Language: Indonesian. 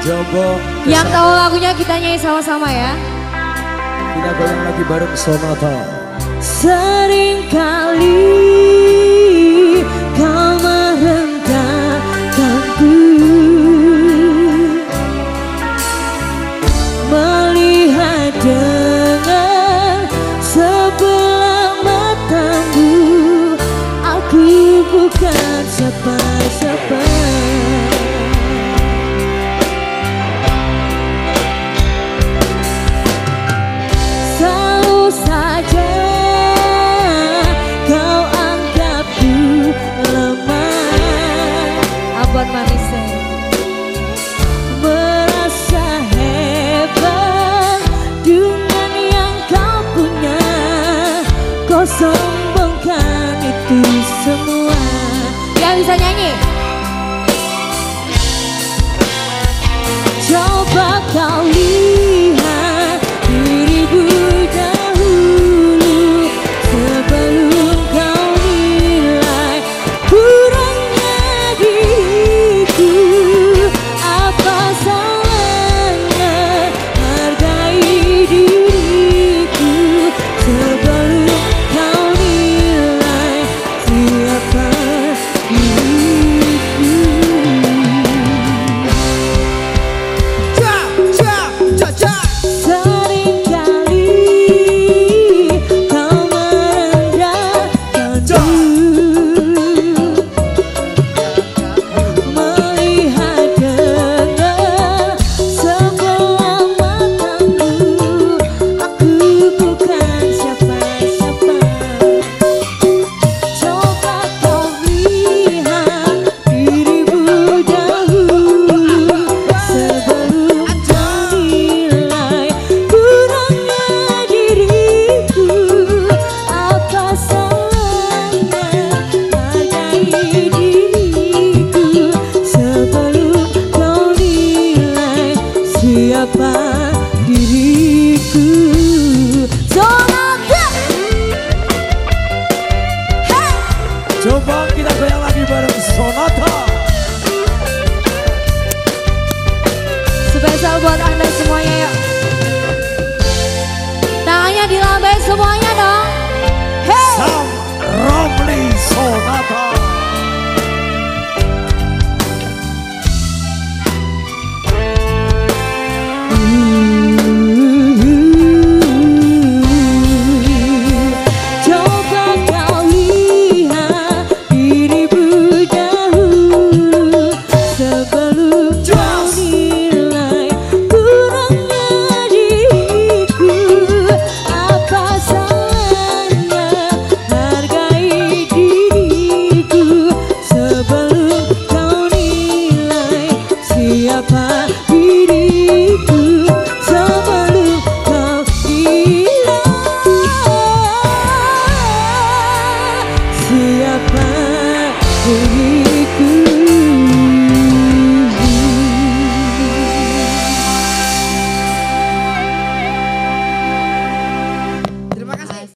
Jogo Yang tahu lagunya kita nyanyi sama-sama ya. Kita goyang lagi bareng Sonata Seringkali kau merendahkanku Melihat dengan sebelah matamu Aku bukan siapa.